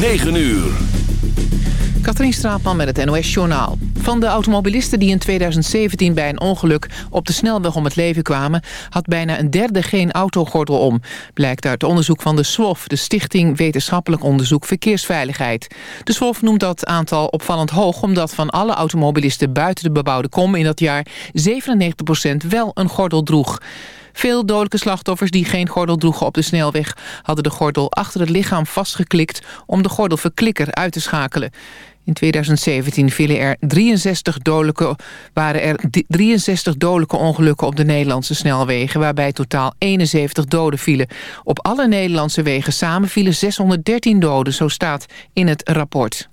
9 uur. Katrien Straatman met het NOS-journaal. Van de automobilisten die in 2017 bij een ongeluk op de snelweg om het leven kwamen... had bijna een derde geen autogordel om. Blijkt uit onderzoek van de SWOF, de Stichting Wetenschappelijk Onderzoek Verkeersveiligheid. De SWOF noemt dat aantal opvallend hoog... omdat van alle automobilisten buiten de bebouwde kom in dat jaar 97% wel een gordel droeg. Veel dodelijke slachtoffers die geen gordel droegen op de snelweg... hadden de gordel achter het lichaam vastgeklikt om de gordelverklikker uit te schakelen. In 2017 vielen er 63 dodelijke, waren er 63 dodelijke ongelukken op de Nederlandse snelwegen... waarbij totaal 71 doden vielen. Op alle Nederlandse wegen samen vielen 613 doden, zo staat in het rapport.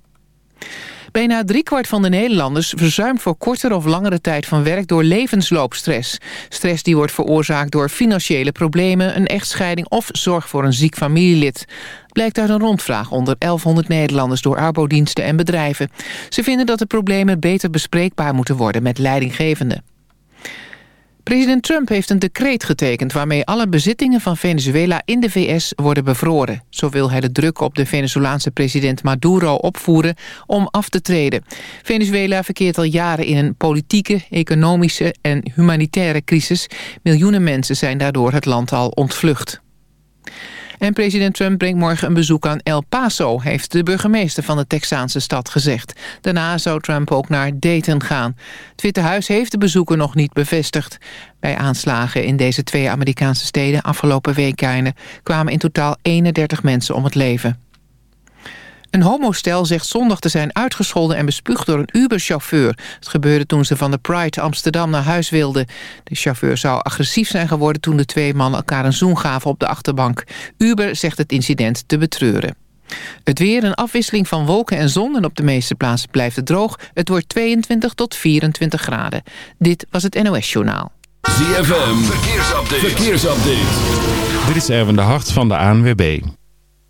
Bijna driekwart van de Nederlanders verzuimt voor kortere of langere tijd van werk door levensloopstress. Stress die wordt veroorzaakt door financiële problemen, een echtscheiding of zorg voor een ziek familielid. Blijkt uit een rondvraag onder 1100 Nederlanders door arbodiensten en bedrijven. Ze vinden dat de problemen beter bespreekbaar moeten worden met leidinggevenden. President Trump heeft een decreet getekend... waarmee alle bezittingen van Venezuela in de VS worden bevroren. Zo wil hij de druk op de Venezolaanse president Maduro opvoeren om af te treden. Venezuela verkeert al jaren in een politieke, economische en humanitaire crisis. Miljoenen mensen zijn daardoor het land al ontvlucht. En president Trump brengt morgen een bezoek aan El Paso... heeft de burgemeester van de Texaanse stad gezegd. Daarna zou Trump ook naar Dayton gaan. Het Witte Huis heeft de bezoeken nog niet bevestigd. Bij aanslagen in deze twee Amerikaanse steden afgelopen weekenden... kwamen in totaal 31 mensen om het leven. Een homostel zegt zondag te zijn uitgescholden en bespuugd door een Uber-chauffeur. Het gebeurde toen ze van de Pride Amsterdam naar huis wilden. De chauffeur zou agressief zijn geworden toen de twee mannen elkaar een zoen gaven op de achterbank. Uber zegt het incident te betreuren. Het weer, een afwisseling van wolken en zon en op de meeste plaatsen blijft het droog. Het wordt 22 tot 24 graden. Dit was het NOS Journaal. ZFM, verkeersupdate. verkeersupdate. Dit is Erwin de Hart van de ANWB.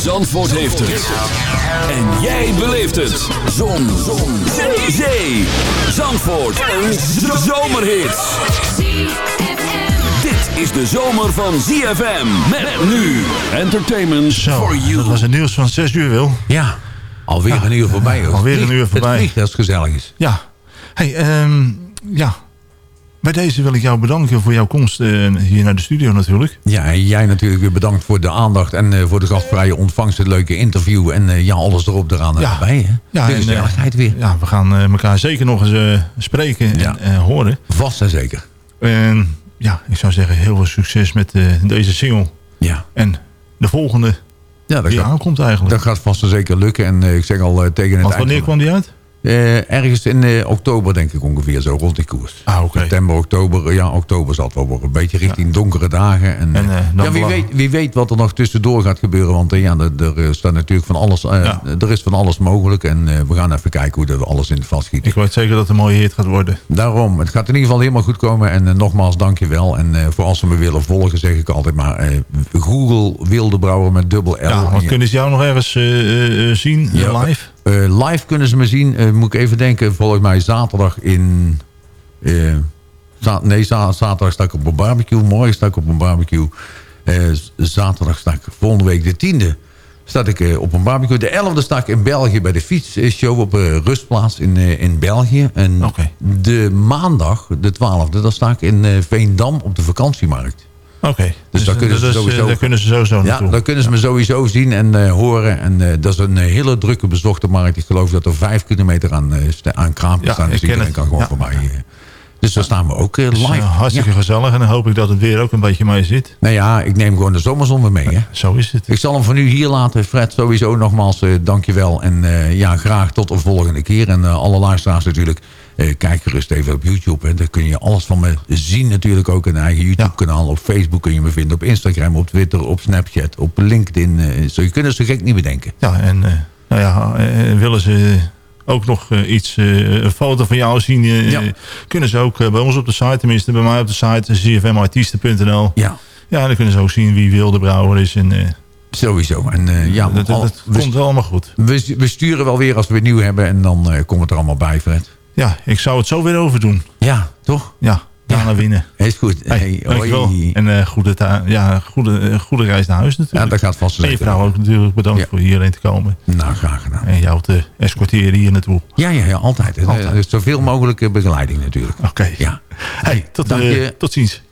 Zandvoort heeft het. En jij beleeft het. Zon. Zon. Zee. Zee. Zandvoort. Een zomerhit. Dit is de zomer van ZFM. Met nu. Entertainment for you. dat was het nieuws van 6 uur, Wil. Ja, alweer een uur voorbij. Hoor. Alweer een uur voorbij. Het vliegt als het gezellig is. Ja. Hey, ehm, ja. Bij deze wil ik jou bedanken voor jouw komst eh, hier naar de studio natuurlijk. Ja, en jij natuurlijk weer bedankt voor de aandacht en eh, voor de gastvrije ontvangst, het leuke interview en eh, ja, alles erop eraan Ja. erbij. Hè? Ja, de gezelligheid weer. Ja, we gaan elkaar zeker nog eens spreken Ja. en horen. Vast en zeker. En ja, ik zou zeggen heel veel succes met deze single. Ja, En de volgende ja dat, die gaat, aankomt eigenlijk. dat gaat vast en zeker lukken. En ik zeg al tegen het Want wanneer kwam die uit? Eh, ergens in eh, oktober denk ik ongeveer, zo rond die koers. Ah, oké. September, oktober. Ja, oktober zal het wel worden. Een beetje richting donkere dagen. En, En, eh, ja, wie, weet, wie weet wat er nog tussendoor gaat gebeuren. Want ja, er, staat natuurlijk van alles, Ja. er is van alles mogelijk. En we gaan even kijken hoe dat we alles in het vast schieten. Ik weet zeker dat het een mooie hit gaat worden. Daarom, het gaat in ieder geval helemaal goed komen. En nogmaals, dank je wel. En voor als ze me willen volgen, zeg ik altijd maar... Google Wildebrouwer met dubbel L. Ja, kunnen ze jou nog ergens zien Ja. live? Eh, live kunnen ze me zien, eh, moet ik even denken, volgens mij zaterdag in eh, za- nee, za- zaterdag sta ik op een barbecue. Morgen sta ik op een barbecue. Zaterdag sta ik volgende week de tiende sta ik op een barbecue. De 11e sta ik in België bij de fietsshow op een rustplaats in, in België. En de maandag, de 12e, dan sta ik in Veendam op de vakantiemarkt. Oké. Dus daar kunnen eh, sowieso- daar kunnen ze sowieso Ja, naartoe. dan kunnen ze me sowieso zien en eh, horen. En eh, dat is een hele drukke bezochte markt. Ik geloof dat er vijf kilometer aan, aan kraampjes Ja, staan. Dus ik ken iedereen het. kan gewoon Ja. voorbij. Dus daar staan we ook is, live. hartstikke Ja. gezellig. En dan hoop ik dat het weer ook een beetje mee zit. Nou ja, ik neem gewoon de zomerzon weer mee. Hè. Zo is het. Ik zal hem voor nu hier laten. Fred, sowieso nogmaals eh dankjewel. En ja, graag tot de volgende keer. En alle luisteraars natuurlijk, kijk gerust even op YouTube. En daar kun je alles van me zien natuurlijk. Ook een eigen YouTube-kanaal. Op Facebook kun je me vinden. Op Instagram, op Twitter, op Snapchat, op LinkedIn. eh, zo, je kunt het zo gek niet bedenken. Ja, en eh, nou ja, eh, willen ze ook nog eh, iets, eh, een foto van jou zien... eh, Ja. kunnen ze ook eh, bij ons op de site, tenminste bij mij op de site... cfmartiesten.nl. Ja, Ja, dan kunnen ze ook zien wie Wilde Brouwer is. En, eh, sowieso. En eh, ja, dat, komt wel allemaal goed. we, we sturen wel weer als we het nieuw hebben. En dan eh, komt het er allemaal bij, Fred. Ja, ik zou het zo weer overdoen. Ja, toch? Ja, daarna winnen. Is goed. Hey, dankjewel. En eh, goede, ja, goede, eh, goede reis naar huis Ja, natuurlijk. dat gaat vast en je vrouw ook natuurlijk bedankt Ja. voor hierheen te komen. Nou, graag gedaan. En jou te escorteren hier naartoe. Ja, ja, ja altijd. Eh, Altijd. dus zoveel mogelijk begeleiding natuurlijk. Oké. Ja. Hey, tot, dank je. tot ziens.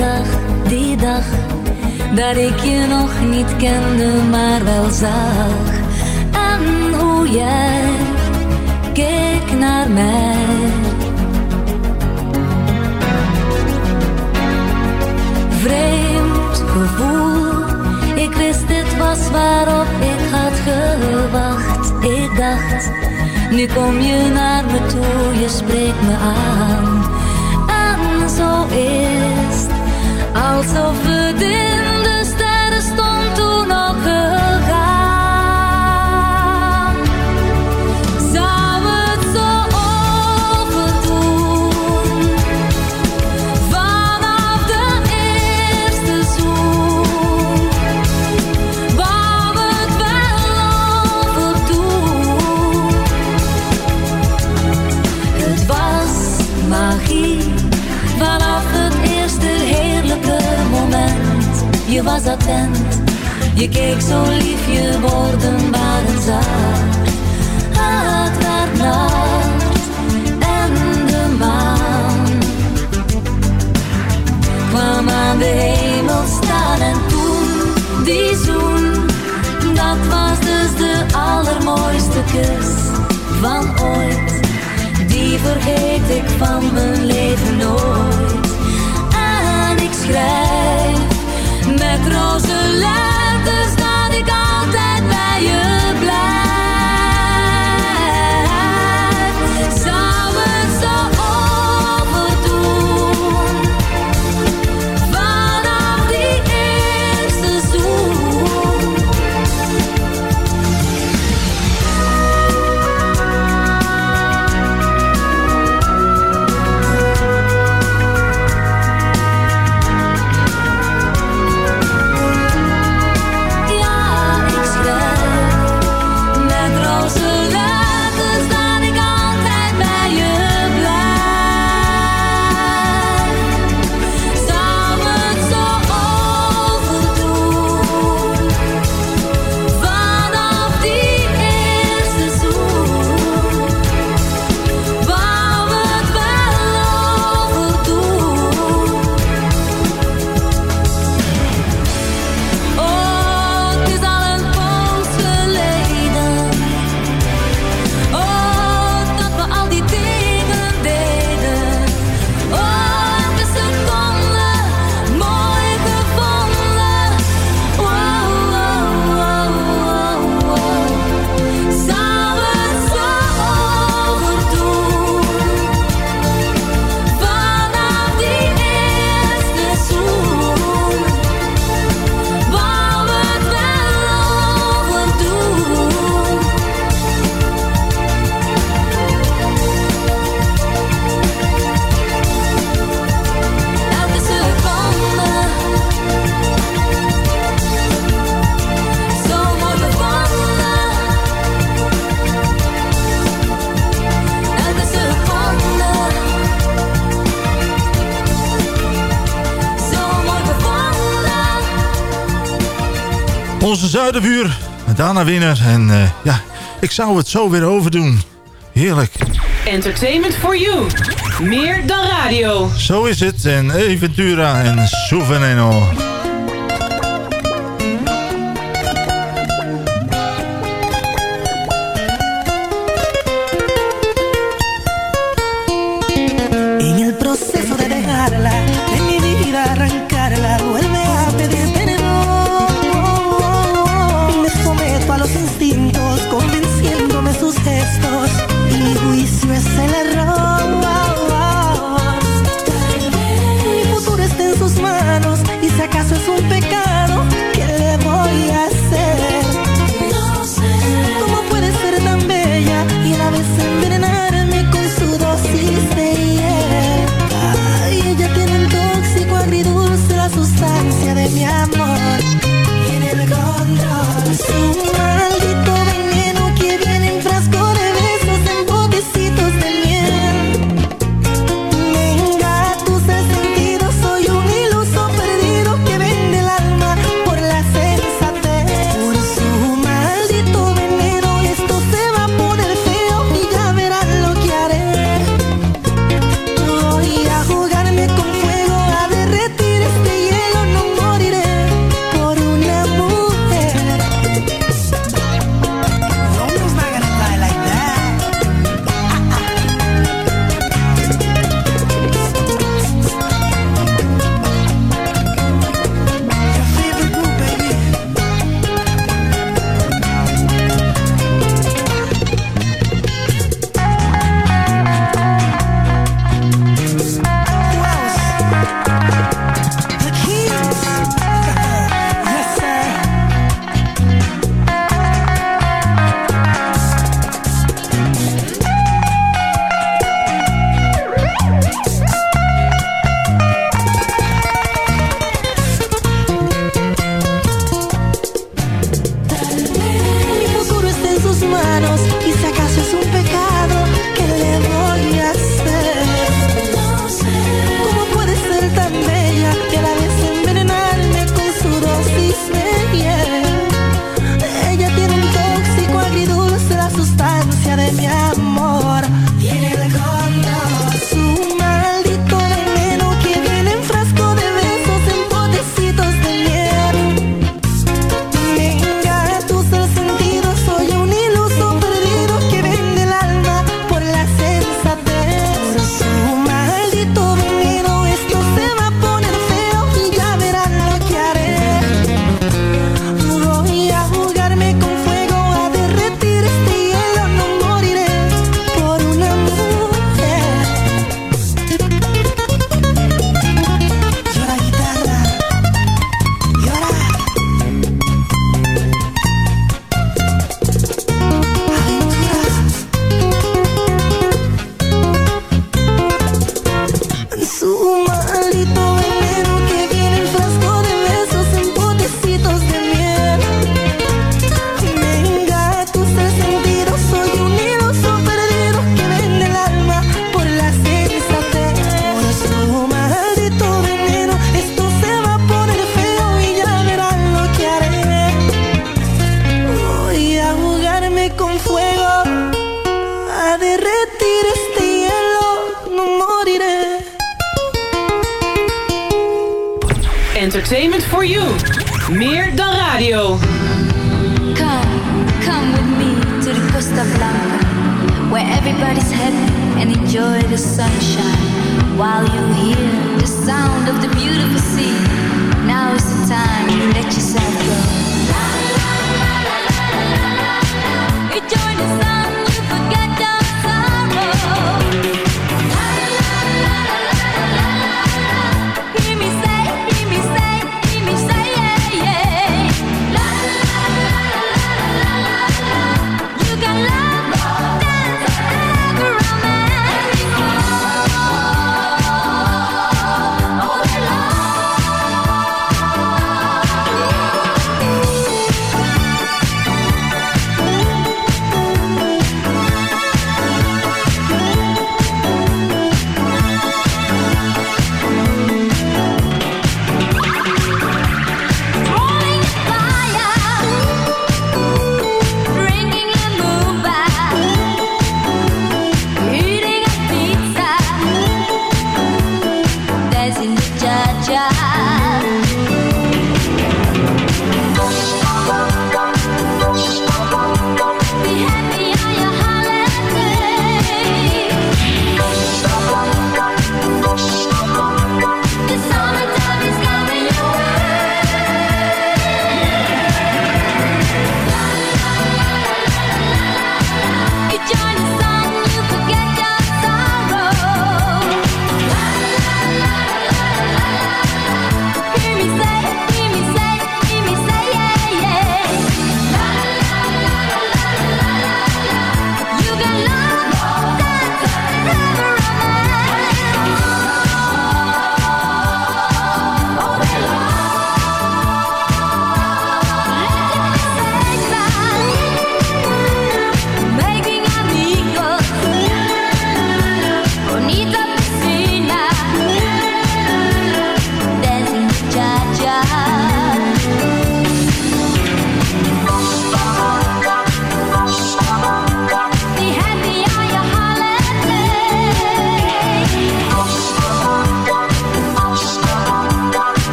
Zomerdag, die dag dat ik je nog niet kende, maar wel zag. En hoe jij keek naar mij. Vreemd gevoel, ik wist dit was waarop ik had gewacht. Ik dacht, nu kom je naar me toe, je spreekt me aan. En zo is het, alsof in onze zuidenbuur. Daarna winnaar. En eh, ja, ik zou het zo weer overdoen. Heerlijk. Entertainment for you. Meer dan radio. Zo is het. En Eventura en Souveneno.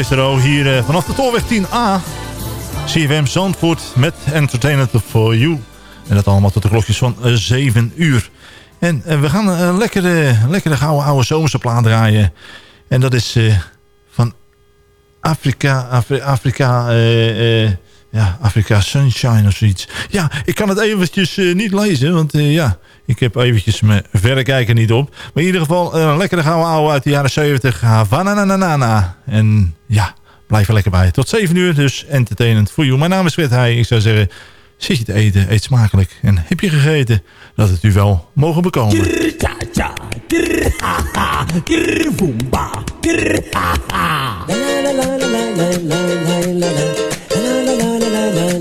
Wissero hier eh, vanaf de Tolweg 10A. CFM Zandvoort met Entertainment for You. En dat allemaal tot de klokjes van eh, 7 uur. En eh, we gaan een lekkere, lekkere gouden oude zomerse plaat draaien. En dat is van Afrika, Afrika... eh ja, Afrika Sunshine of zoiets. Ja, ik kan het eventjes eh, niet lezen, want eh, ja, ik heb eventjes mijn verrekijker niet op. Maar in ieder geval, eh, een lekkere gouden ouwe uit de jaren 70, Havana na, na, na, na. En ja, blijf er lekker bij. Tot 7 uur, dus entertainment voor you. Mijn naam is Fred Heij. Ik zou zeggen, zit je te eten, eet smakelijk. En heb je gegeten, dat het u wel mogen bekomen.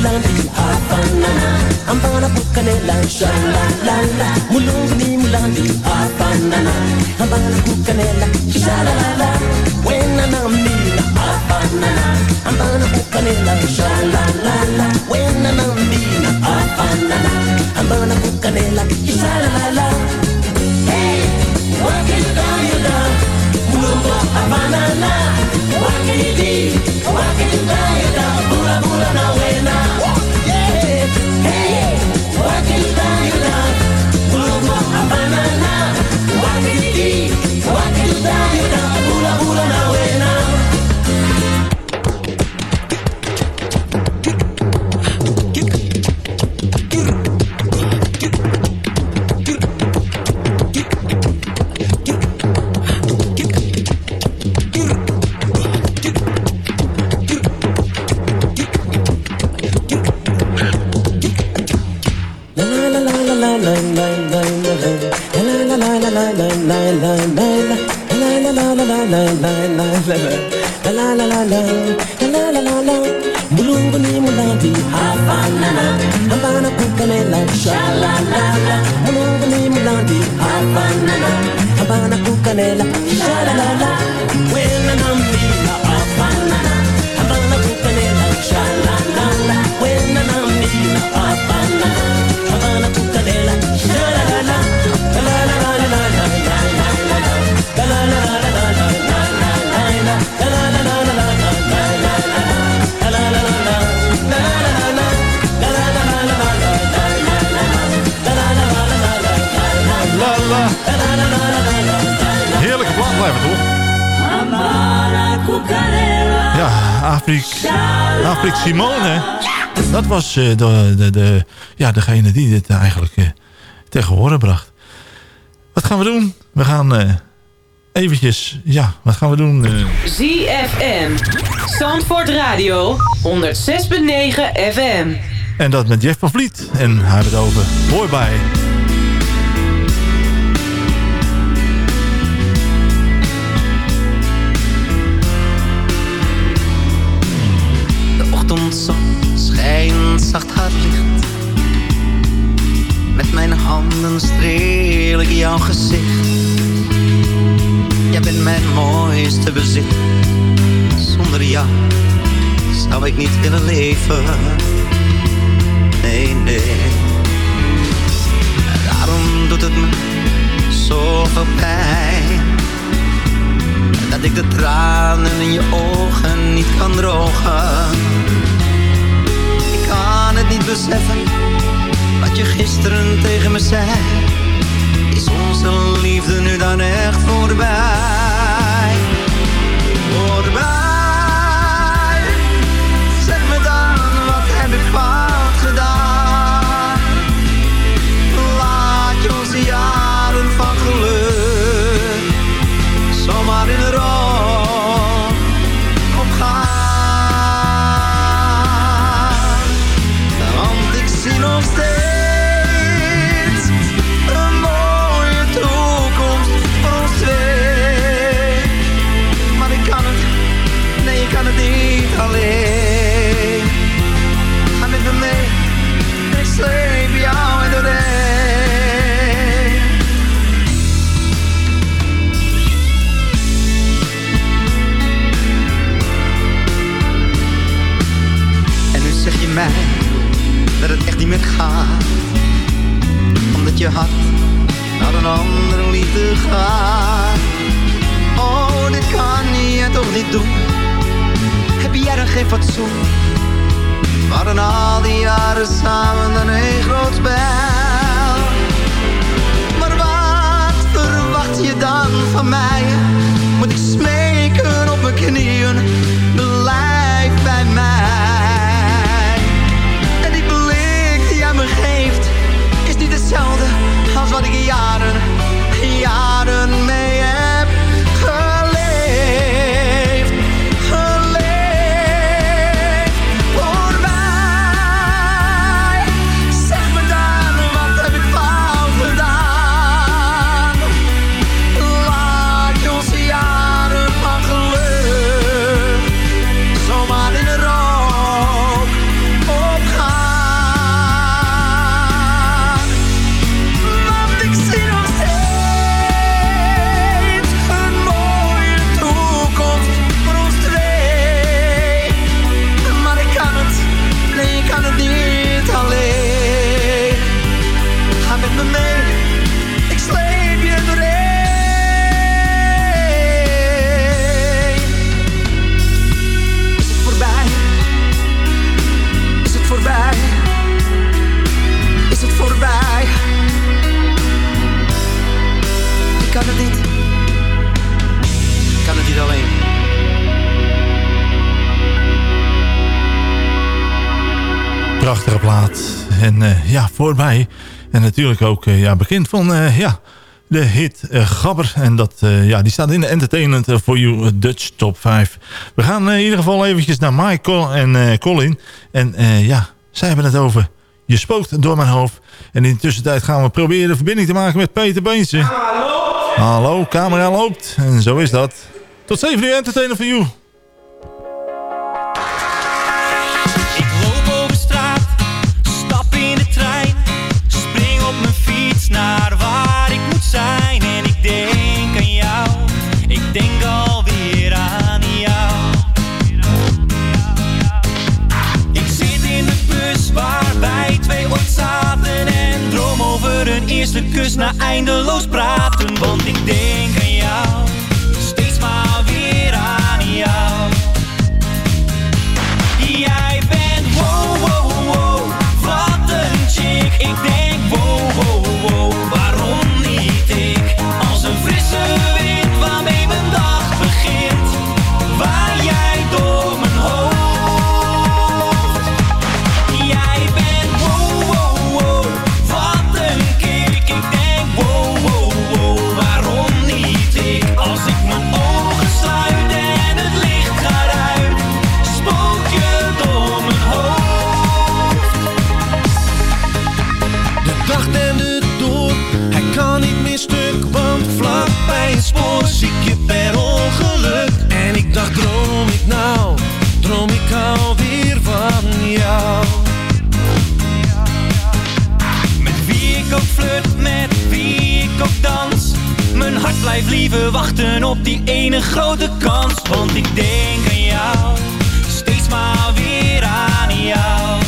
Mulan, Havana. Ambana kukanela, sha la la la. Mulungu ni Mulan, Havana. Ambana kukanela, shala la la When I'm a la. Wena I'm gonna Havana. Ambana kukanela, sha la la la. Wena I'm gonna Havana. Ambana kukanela, sha la la Hey, What can you do, you love? Mulungu, Havana, la. What can you do? What can you do, you love? Ja, degene die dit eigenlijk tegen horen bracht. Wat gaan we doen? We gaan eh, eventjes... Ja, wat gaan we doen? eh? ZFM. Zandvoort Radio. 106.9 FM. en dat met Jeff van Vliet. En hij het over Hoor bij. waren al die jaren samen dan een groot spel. Maar wat verwacht je dan van mij? En eh, ja, voorbij. En natuurlijk ook eh, ja, bekend van eh, ja, de hit Gabber. En dat, ja, die staat in de Entertainment for You Dutch Top 5. We gaan in ieder geval eventjes naar Michael en Colin. En ja, zij hebben het over Je spookt door mijn hoofd. En in de tussentijd gaan we proberen verbinding te maken met Peter Beense. Hallo! Hallo, camera loopt. En zo is dat. Tot 7 uur Entertainment for You. naar waar ik moet zijn en ik denk aan jou. Ik denk alweer aan jou. Ik zit in de bus waar wij twee ooit zaten en droom over een eerste kus na eindeloos praten, want ik denk aan jou. blijf liever wachten op die ene grote kans. Want ik denk aan jou, steeds maar weer aan jou.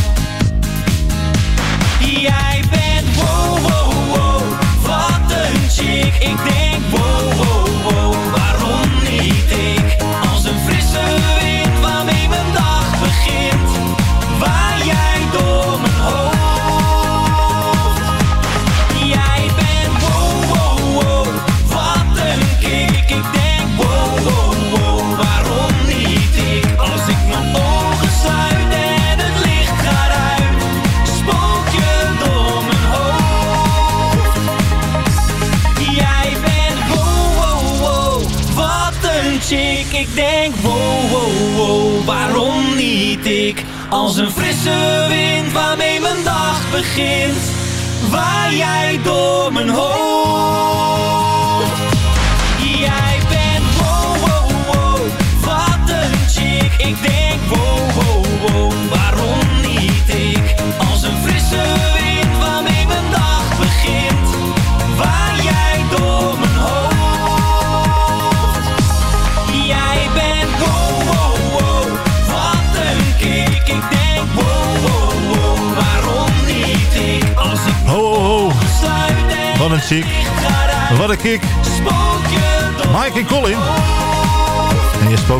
Jij bent wow, wow, wow, wat een chick. Ik denk wow.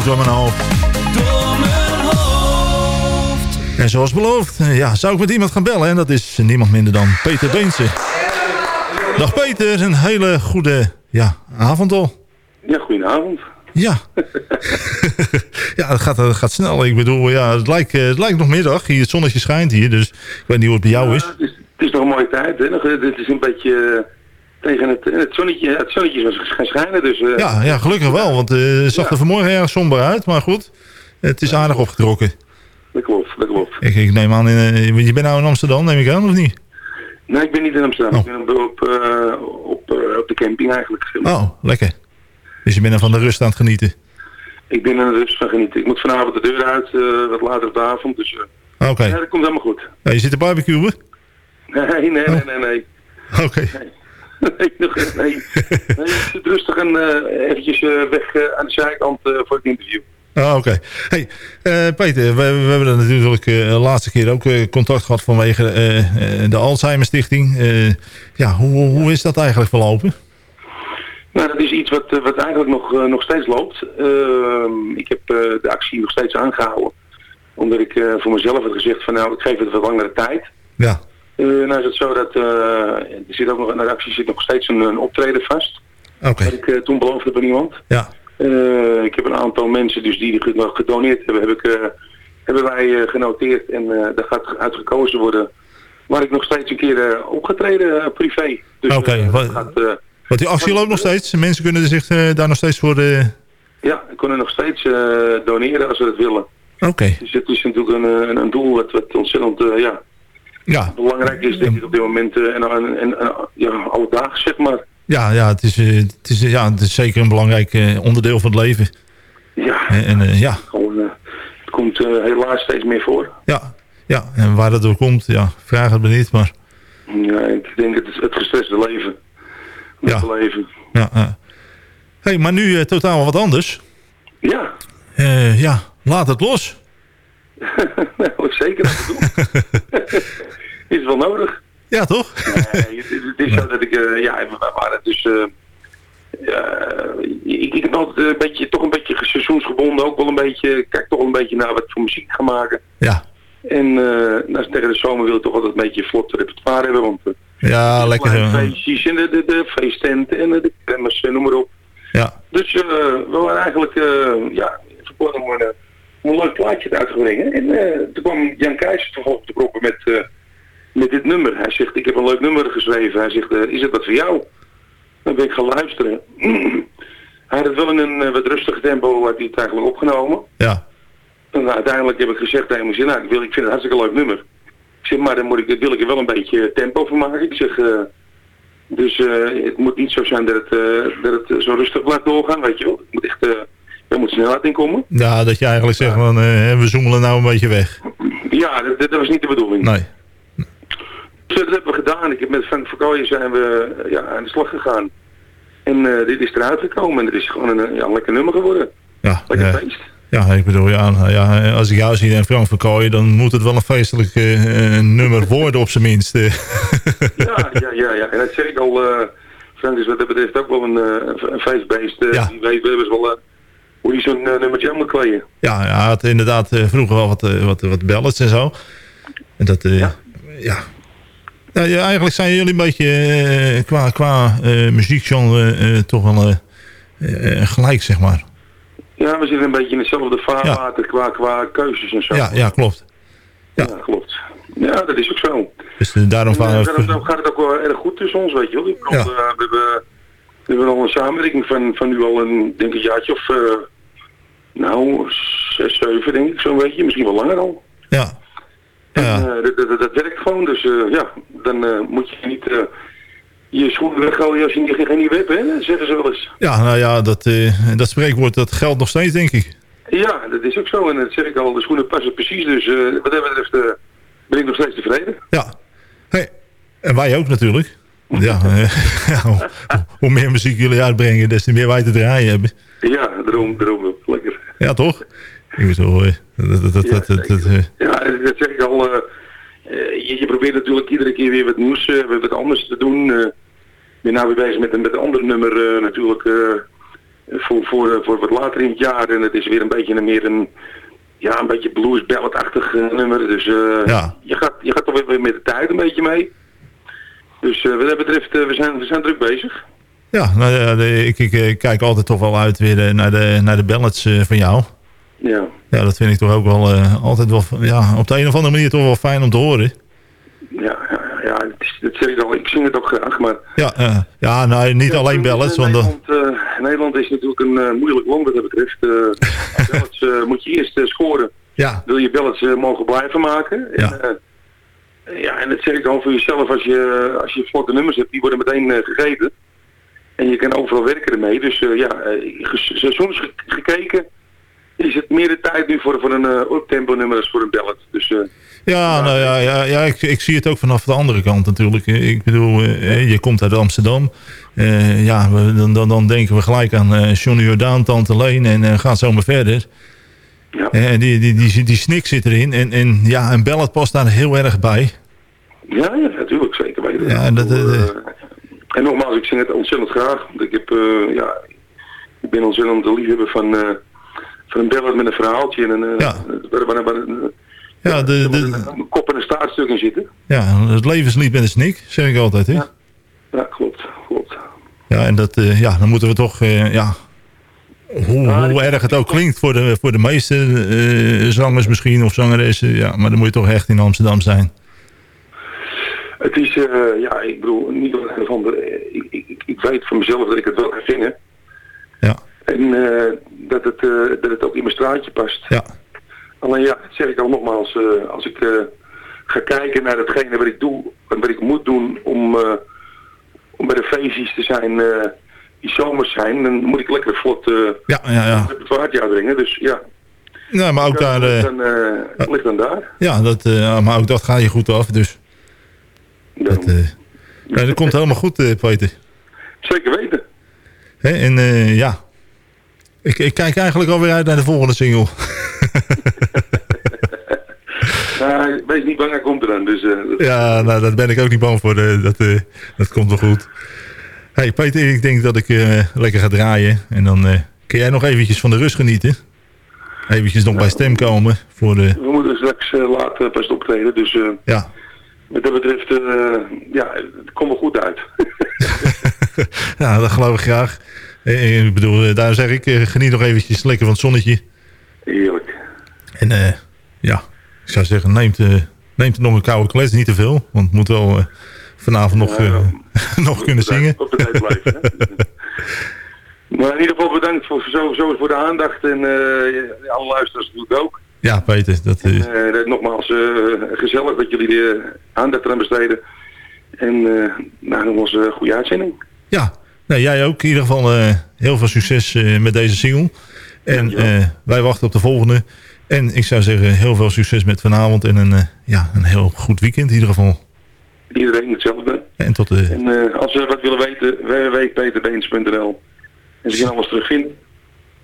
En je spook door mijn hoofd. En zoals beloofd, eh, ja, zou ik met iemand gaan bellen. En dat is niemand minder dan Peter Beense. Dag Peter, een hele goede ja, avond al. Ja, goedenavond. Ja. ja, het gaat, het gaat snel. Ik bedoel, ja, het, lijkt, eh, het lijkt nog middag. Hier, het zonnetje schijnt hier, dus ik weet niet hoe het bij jou is. Het is, het is nog een mooie tijd. Hè? Het is een beetje eh, tegen het, het zonnetje. Het zonnetje is gaan schijnen. Dus, eh, Ja, ja, gelukkig wel, want eh, het zag er vanmorgen erg somber uit. Maar goed, het is aardig opgetrokken. Dat klopt, dat klopt. Ik, ik neem aan, in, eh, je bent nou in Amsterdam, neem ik aan, of niet? Nee, ik ben niet in Amsterdam. Ik ben op, op, op, op de camping eigenlijk. Oh, lekker. Dus je bent er van de rust aan het genieten. Ik ben er dus van genieten. Ik moet vanavond de deur uit, wat later op de avond. Dus eh, Oké. ja, dat komt helemaal goed. Ja, je zit te barbecuen? Nee, nee, nee, nee, nee. Oké. Nee, nog, nee. nee ik zit rustig en eh, eventjes eh, weg eh, aan de zijkant voor het interview. Ah, oké. Hey, Peter, we, we hebben er natuurlijk de laatste keer ook contact gehad vanwege de Alzheimer Stichting. Ja, hoe, hoe is dat eigenlijk verlopen? Nou, dat is iets wat, wat eigenlijk nog, nog steeds loopt. Ehm, ik heb de actie nog steeds aangehouden. Omdat ik voor mezelf had gezegd van nou, ik geef het wat langere tijd. Ja. Eh, nou is het zo dat eh, er zit ook nog, aan de actie zit nog steeds een, een optreden vast. Oké. Wat ik eh, toen beloofde bij iemand. Ja. Ik heb een aantal mensen dus die nog gedoneerd hebben, heb ik, eh, hebben wij genoteerd. En daar gaat uitgekozen worden waar ik nog steeds een keer opgetreden privé. Dus, Oké, dat eh, Want die actie loopt nog steeds. Mensen kunnen zich daar nog steeds voor... ja, kunnen nog steeds doneren als we dat willen. Oké. Dus het is natuurlijk een, een, een doel wat, wat ontzettend ja, Ja. belangrijk is denk ik op dit moment. eh, en en, en, ja, alledaags zeg maar. Ja, ja, het is, eh, het, is, eh, ja, het is zeker een belangrijk onderdeel van het leven. Ja, En, en, ja, gewoon, het komt helaas steeds meer voor. ja, ja, en waar dat door komt, ja, vraag het me niet, maar Ja, ik denk het, is het gestreste leven. Ja. Het leven. ja. ja. hey, maar nu totaal wat anders. Ja, ja, laat het los. nou, zeker dat doen. is wel nodig. Ja, toch? Nee, het, is zo dat ik, eh, ja, we waren dus, eh, ik, ik heb altijd een beetje, toch een beetje seizoensgebonden, ook wel een beetje, kijk toch een beetje naar wat voor muziek ik ga maken. Ja. En eh nou, tegen de zomer wil ik toch altijd een beetje vlot repertoire hebben, want Ja, lekker. feestjes en de, de, de feesttent en de kremmers, eh, noem maar op. Ja. Dus we waren eigenlijk, ja, plan om een, om een leuk plaatje uit te brengen. En eh, toen kwam Jan Keijzer toch op de proppen met, eh, met dit nummer. Hij zegt, ik heb een leuk nummer geschreven. Hij zegt, eh, is het wat voor jou? Dan ben ik gaan luisteren. hij had het wel in een wat rustige tempo, had hij het eigenlijk opgenomen. Ja. En uiteindelijk heb ik gezegd tegen hem, nou, ik, wil, ik vind het een hartstikke leuk nummer. Ik zeg, maar dan moet ik, wil ik er wel een beetje tempo van maken. Ik zeg, dus het moet niet zo zijn dat het, dat het zo rustig blijft doorgaan, weet je wel. Het moet echt, er moet snelheid in komen. ja, dat je eigenlijk zegt van, eh, we zoemelen nou een beetje weg. Ja, dat, dat was niet de bedoeling. Nee. Dus dat hebben we gedaan. Ik heb met Frank Verkooyen zijn we eh, ja, aan de slag gegaan. En eh, dit is eruit gekomen en het is gewoon een, ja, een lekker nummer geworden. Ja, Lekker ja. feest. Ja, ik bedoel, ja, nou ja, als ik jou zie en Frank Verkooyen, dan moet het wel een feestelijk nummer worden op zijn minst. Ja, ja, ja, ja. En dat zeg ik al, Frank is wat dat betreft ook wel een, een feestbeest. Ja. Die weet wel eens wel hoe hij zo'n nummertje aan moet kleden. ja, hij had inderdaad eh, vroeger wel wat, eh, wat, wat ballads en zo. En dat, eh, ja. Nou, ja, eigenlijk zijn jullie een beetje qua, qua muziekgenre toch wel gelijk, zeg maar. Ja, we zitten een beetje in hetzelfde vaarwater qua, qua keuzes en zo. Ja, ja klopt. Ja, klopt. Ja, dat is ook zo. Dus daarom En, van... gaat, het, ook- gaat het ook wel erg goed tussen ons, weet je wel. Ja. we, hebben, we hebben al een samenwerking van, van nu al een, denk ik, een jaartje of, nou, zes, zeven denk ik, zo'n beetje. Misschien wel langer al. Ja. En, eh, dat, dat, dat werkt gewoon, dus eh, ja, dan eh, moet je niet je schoenen weggooien als je niet- geen nieuwe hebt, hè, zeggen ze wel eens. Ja, nou ja, dat, dat spreekwoord dat geldt nog steeds, denk ik. Ja, dat is ook zo. En dat zeg ik al, de schoenen passen precies. Dus wat dat betreft ben ik nog steeds tevreden. Ja. Hey, en wij ook natuurlijk. Ja, ja, hoe, meer muziek jullie uitbrengen, des te meer wij te draaien hebben. Ja, daarom, daarom lekker. Ja, toch? Ik bedoel, dat, dat, dat, dat, dat, dat, Ja, dat zeg ik al. eh, eh, je, je probeert natuurlijk iedere keer weer wat nieuws, eh, weer wat anders te doen. eh. ben nou weer bezig met, een- met een ander nummer natuurlijk voor, voor, voor wat later in het jaar. En het is weer een beetje een, meer een, ja, een beetje blues balladachtig nummer. Dus Ja. je, gaat, je gaat toch weer- met de tijd een beetje mee. Dus wat dat betreft, we, zijn, we zijn druk bezig. Ja, nou, de- ik, ik, kijk altijd toch wel uit weer eh, naar, de, naar de ballads eh, van jou. Ja. Ja, dat vind ik toch ook wel eh, altijd wel, ja, op de een of andere manier toch wel fijn om te horen. Ja, ja, ja het is, dat zeg ik al. Ik zing het ook graag, maar... Ja, ja nou, niet alleen ballads, want Nederland, Nederland is natuurlijk een moeilijk land wat dat betreft. Ballads moet je eerst scoren. Ja. Wil je ballads mogen blijven maken. Ja. En, ja, en dat zeg ik dan voor jezelf. Als je, als je vlotte nummers hebt, die worden meteen gegeten. En je kan overal werken ermee. Dus eh, ja, eh, seizoens ge- gekeken is het meer de tijd nu voor, voor een uh, uptempo nummer als voor een ballad. Dus eh, ja, nou ja, ja, ja ik, ik zie het ook vanaf de andere kant natuurlijk. Eh, Ik bedoel, eh, je komt uit Amsterdam. Eh, ja, we, dan, dan, dan denken we gelijk aan eh, Johnny Jordaan, Tante Leen en eh, gaat zo maar verder. Ja. Eh, die, die, die, die snik zit erin. En, en ja, een ballad past daar heel erg bij. ja, ja, natuurlijk, zeker weten. Ja, dat, eh, eh, En nogmaals, ik zing het ontzettend graag. Want ik heb, eh, ja, ik ben ontzettend de liefhebber van, eh, van een ballad met een verhaaltje en een, eh, Ja. ja, de, de, een kop en een staartstuk in zitten. ja, het levenslied met een snik, zeg ik altijd. Hè? Ja. Ja, klopt, klopt. en dat, ja, dan moeten we toch, ja, hoe, hoe erg het ook klinkt voor de, voor de meeste zangers misschien of zangeressen. Ja, maar dan moet je toch echt in Amsterdam zijn. Het is, eh, ja, ik bedoel, niet door een ander. eh, Ik, ik, ik- weet van mezelf dat ik het wel kan zingen. Ja. En eh, dat, het, eh, dat het ook in mijn straatje past. Ja. Alleen ja, dat zeg ik al nogmaals, als ik ga kijken naar hetgene wat ik doe en wat ik moet doen om, om bij de feestjes te zijn die zomers zijn, dan moet ik lekker vlot Ja, ja, ja. het waardje uitbrengen. Dus ja, Nou, maar ook daar, ligt, dan, ligt dan daar. ja, dat, maar ook dat ga je goed af. Dus dat, nee, dat komt helemaal goed, eh, Peter. Zeker weten. Hè, en ja, ik, ik kijk eigenlijk alweer uit naar de volgende single. Nou, wees niet bang, hij komt er dan. Dus, Ja, nou, daar ben ik ook niet bang voor. dat, dat komt wel goed. hey, Peter, ik denk dat ik lekker ga draaien. En dan kun jij nog eventjes van de rust genieten. Eventjes nog bij stem komen. Voor de, We moeten straks eh, later pas optreden, dus ja. Wat dat betreft, eh, ja, het komt wel goed uit. ja, dat geloof ik graag. Eh, ik bedoel, eh, daar zeg ik, eh, geniet nog eventjes lekker van het zonnetje. Heerlijk. En eh, ja, ik zou zeggen, neemt, eh, neemt nog een koude klets, niet te veel. Want het moet wel eh, vanavond nog, eh, nog kunnen zingen. Op de tijd blijven, hè. Maar in ieder geval bedankt voor, sowieso voor de aandacht en eh, alle luisteraars natuurlijk ook. Ja, Peter, dat, eh, Eh, dat- nogmaals, eh, gezellig dat jullie de aandacht eraan besteden. En nou, nogmaals, een goede uitzending. Ja, nou, jij ook. In ieder geval eh, heel veel succes eh, met deze single. En eh, wij wachten op de volgende. En ik zou zeggen, heel veel succes met vanavond. En een, eh, ja, een heel goed weekend in ieder geval. Iedereen hetzelfde. En tot de... En eh, als ze wat willen weten, www.peterbeens.nl. En ze kunnen alles terugvinden.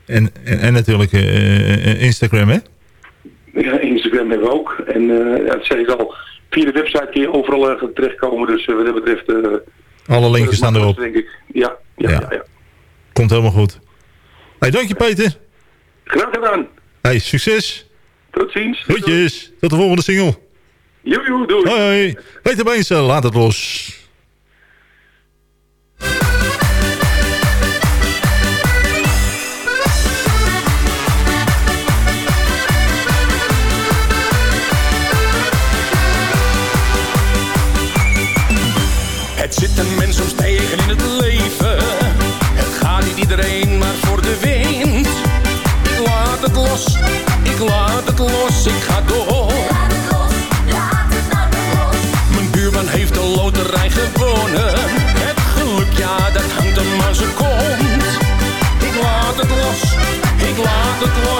En, en, en natuurlijk eh, eh, Instagram, hè? Ja, Instagram hebben we ook. En ja, dat zeg ik al, via de website kun je overal eh, terechtkomen. Dus eh, wat dat betreft... eh, Alle linkjes staan erop. Denk ik. Ja, ja, ja. ja, Komt helemaal goed. Hey, dank je Peter. Graag gedaan. Hey, succes. Tot ziens. Groetjes. Tot de volgende single. Joejoe, doei. Hoi. Peter Beens, eh, laat het los. Zit een mens soms tegen in het leven. Het gaat niet iedereen maar voor de wind. Ik laat het los, ik laat het los, ik ga door. Mijn buurman heeft de loterij gewonnen. Het geluk, ja, dat hangt hem aan zijn kont. Ik laat het los, ik laat het los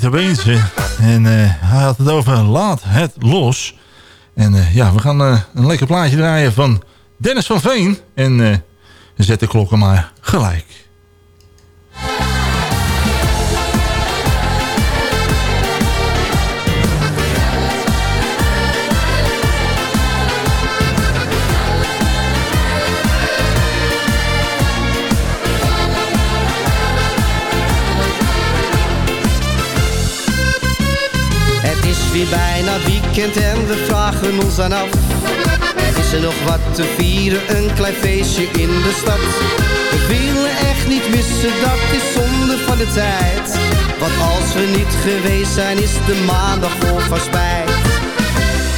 Peter. En eh, hij had het over Laat het los. En eh, ja, we gaan eh, een lekker plaatje draaien van Dennis van Veen. En zet de klokken maar gelijk. Weekend en we vragen ons dan af. Is er nog wat te vieren, een klein feestje in de stad? We willen echt niet missen, dat is zonde van de tijd. Want als we niet geweest zijn, is de maandag vol van spijt.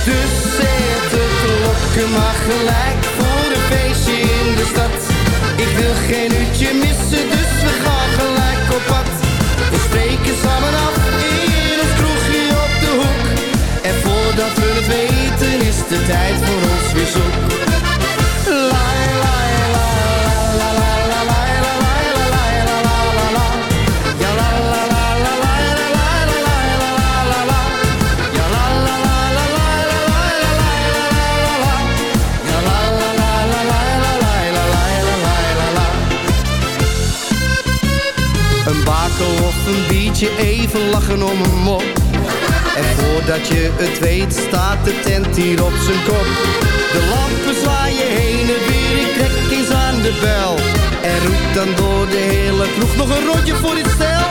Dus zet de klokken maar gelijk voor een feestje in de stad. Ik wil geen uurtje missen, dus we gaan gelijk op pad. Is de tijd voor ons weer zoek. La, la, la, la, la, la, la, la, la, la, la, la, la, la. Ja, la, la, la, la, la, la, la, la, la, la, la. Ja, la, la, la, la, la, la, la, la, la, la, la. Een bakel of een biertje, even lachen om een mop. En voordat je het weet staat de tent hier op zijn kop. De lampen zwaaien heen en weer, ik trek eens aan de bel. En roep dan door de hele kroeg nog een rondje voor dit stel.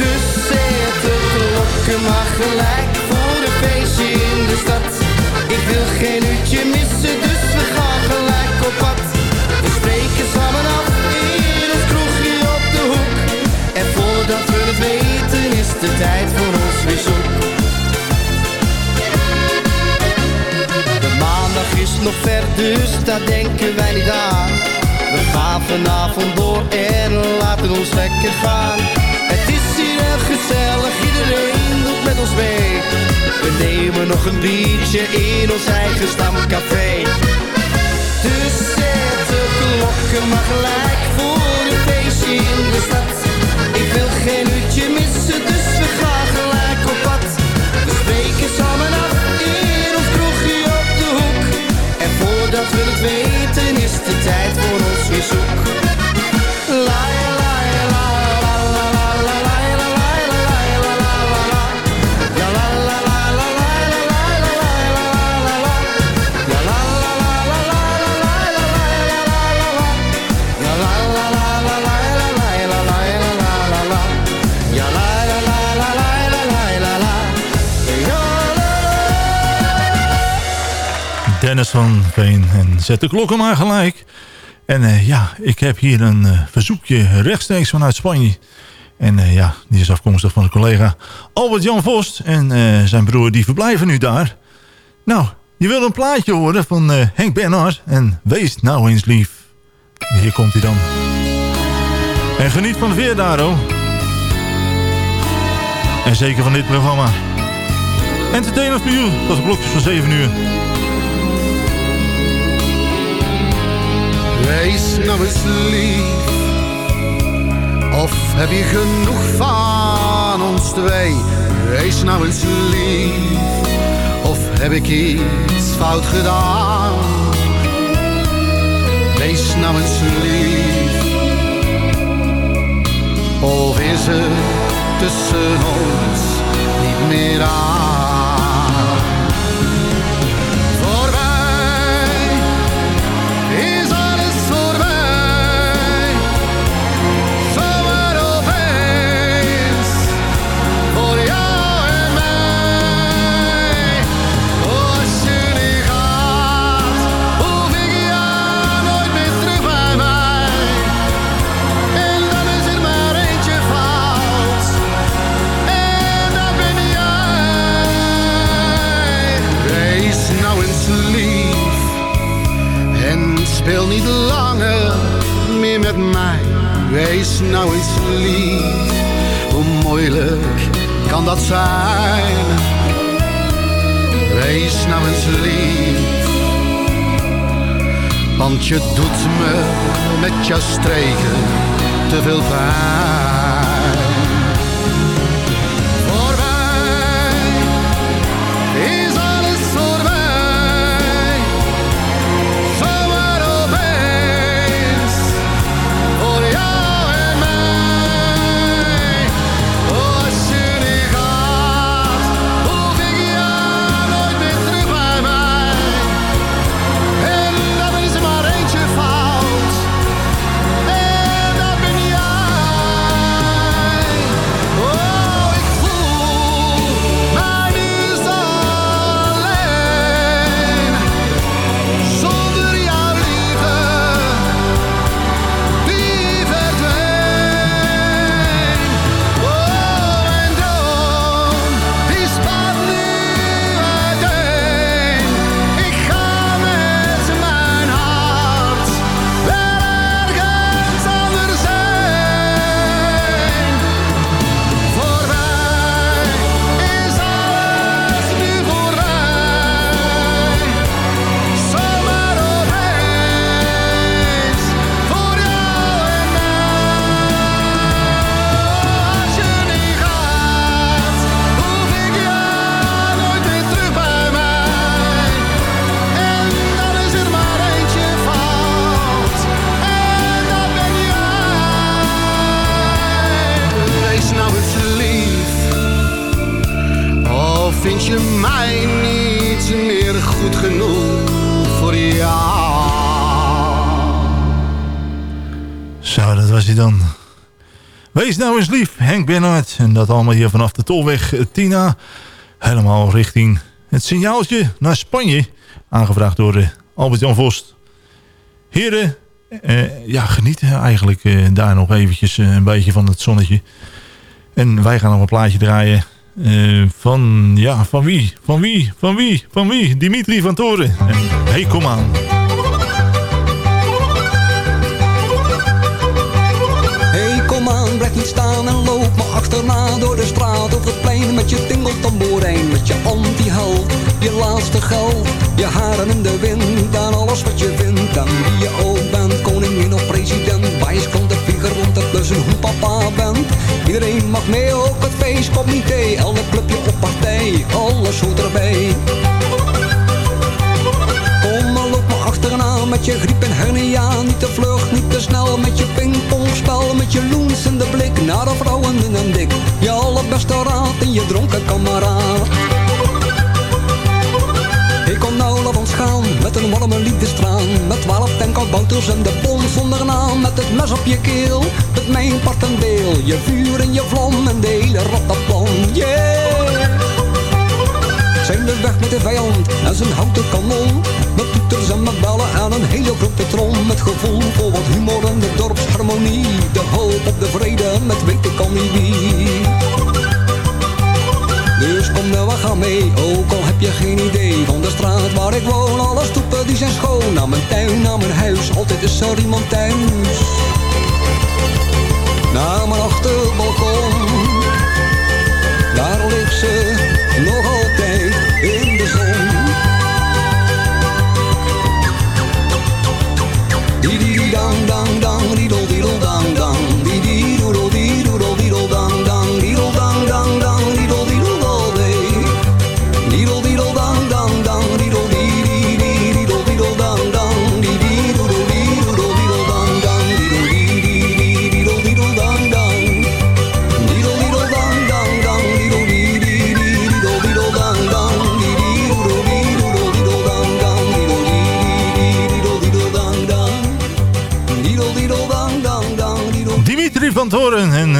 Dus zet de klokken maar gelijk voor een feestje in de stad. Ik wil geen uurtje missen, dus we gaan gelijk op pad. We spreken samen af in ons kroegje op de hoek. En voordat we het weten is de tijd voor De maandag is nog ver, dus daar denken wij niet aan. We gaan vanavond door en laten ons lekker gaan. Het is hier gezellig, iedereen doet met ons mee. We nemen nog een biertje in ons eigen stamcafé. Dus zet de klokken maar gelijk voor een feestje in de stad. Van Veen en zet de klokken maar gelijk. En eh, ja, ik heb hier een eh, verzoekje rechtstreeks vanuit Spanje. En eh, ja, die is afkomstig van de collega Albert-Jan Vost. En zijn broer, die verblijven nu daar. Nou, je wil een plaatje horen van Henk Bernhard. En wees nou eens lief. Hier komt hij dan. En geniet van de weer daar. En zeker van dit programma. Entertainment voor u. Dat is klokjes van 7 uur. Wees nou eens lief. Of heb je genoeg van ons twee? Wees nou eens lief. Of heb ik iets fout gedaan? Wees nou eens lief. Of is het tussen ons niet meer aan? Met mij. Wees nou eens lief. Hoe moeilijk kan dat zijn? Wees nou eens lief. Want je doet me met je streken te veel pijn. Lief, Henk Bernhard. En dat allemaal hier vanaf de Tolweg eh, Tina. Helemaal richting het signaaltje naar Spanje. Aangevraagd door eh, Albert-Jan Vost. Heren, eh, ja, genieten eigenlijk eh, daar nog eventjes eh, een beetje van het zonnetje. En wij gaan nog een plaatje draaien. van, ja, van wie? Van wie? Van wie? Van wie? Dimitri van Toren. En hey, kom aan. En loop me achterna door de straat op het plein met je tingeltamboerijn, met je anti-held, je laatste geld, je haren in de wind, aan alles wat je vindt, en wie je ook bent, koningin of president, wijsklant de vinger rond het plussen hoe papa bent. Iedereen mag mee, ook het feestcomité, elk clubje op partij, alles hoort erbij. Met je griep en hernia. Niet te vlug, niet te snel met je pingpongspel. Met je loensende blik naar de vrouwen in een dik. Je allerbeste raad en je dronken kameraad. Ik kom nou, ons gaan met een warme liefdestraan. Met twaalf tankkabouters en de bon zonder naam. Met het mes op je keel, met mijn part en deel. Je vuur en je vlam en de hele rattenplan Yeah! We weg met de vijand en zijn houten kanon. Met toeters en met bellen en een hele grote trom. Met gevoel voor wat humor en de dorpsharmonie. De hoop op de vrede met weten kan niet wie. Dus kom nou, we gaan mee, ook al heb je geen idee Van de straat waar ik woon, alle stoepen die zijn schoon Naar mijn tuin, naar mijn huis, altijd is er iemand thuis Naar mijn achterbalkon Daar ligt ze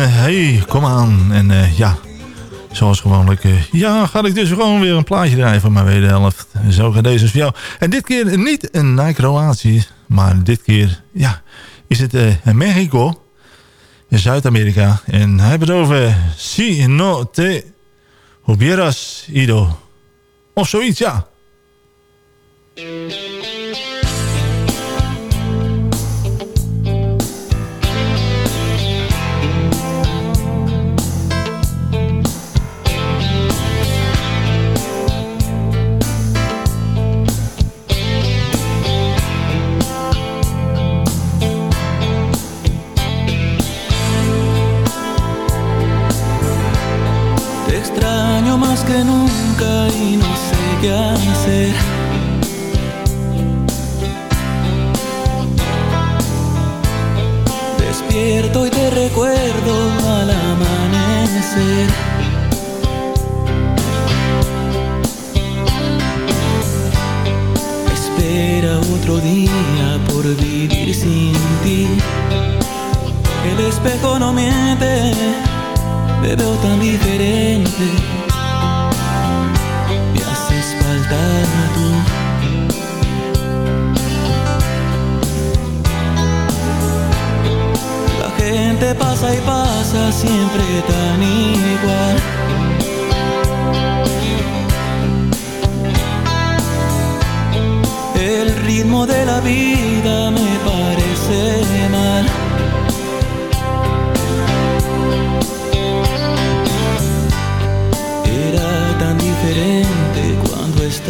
hey, kom aan. En eh, ja, zoals gewoonlijk. eh, ja, ga ik dus gewoon weer een plaatje draaien van mijn wederhelft. Zo gaat deze voor jou. En dit keer niet naar Kroatië. Maar dit keer, ja, is het eh, Mexico. Zuid-Amerika. En hij heeft het over Si no te hubieras ido. Of zoiets, ja. Qué hacer. Despierto y te recuerdo al amanecer. Espera otro día por vivir sin ti. El espejo no miente te veo tan diferente. La gente pasa y pasa siempre tan igual. El ritmo de la vida me parece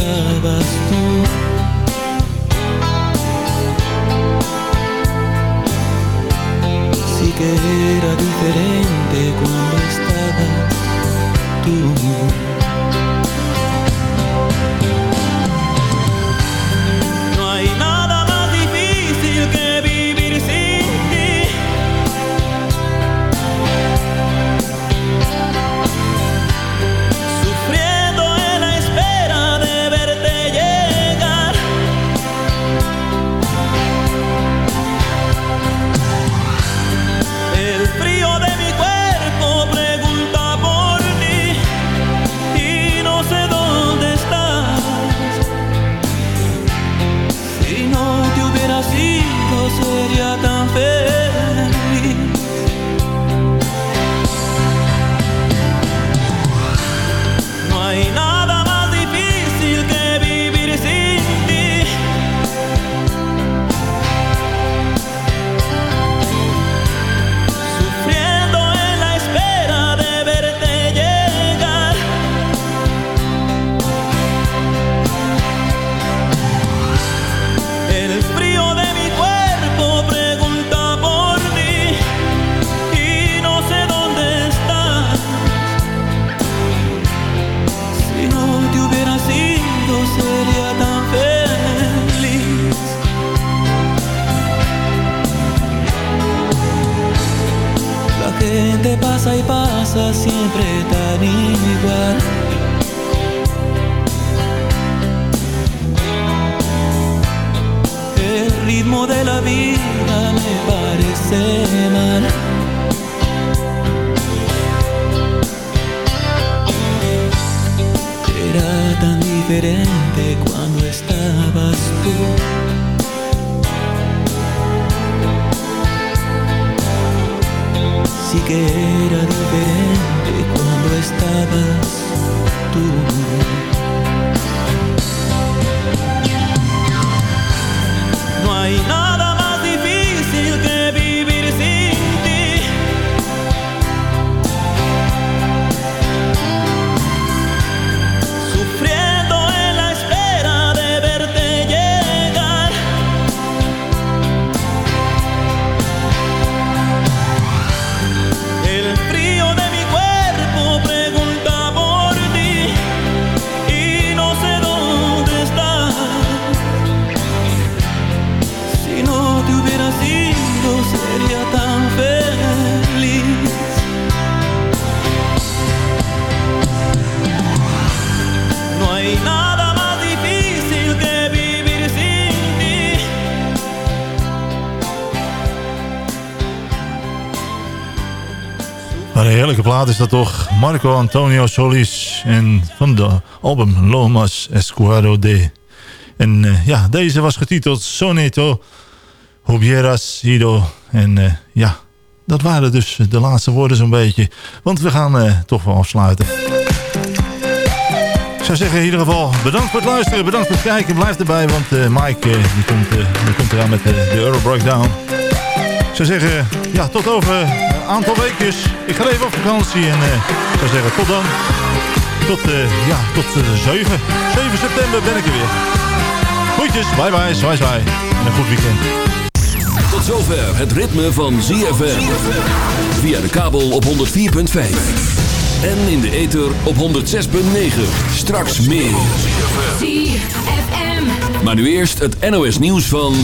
estabas tú. Sí que era diferente cuando estabas tú. Tú. Is dat toch. Marco Antonio Solis en van de album Lomas Escuadro de. En eh, ja, deze was getiteld Soneto Hubieras Ido. En eh, ja, dat waren dus de laatste woorden zo'n beetje. Want we gaan eh, toch wel afsluiten. Ik zou zeggen in ieder geval bedankt voor het luisteren, bedankt voor het kijken. Blijf erbij, want Mike die komt, die komt eraan met de Euro Breakdown. Ik zou zeggen, ja, tot over een aantal weken. Ik ga even op vakantie en eh, ik zou zeggen, tot dan. Tot, eh, ja, tot eh, 7. 7 september ben ik er weer. Groetjes, bye bye, zwaai zwaai. En een goed weekend. Tot zover het ritme van ZFM. Via de kabel op 104.5. En in de ether op 106.9. Straks meer. ZFM. Maar nu eerst het NOS nieuws van...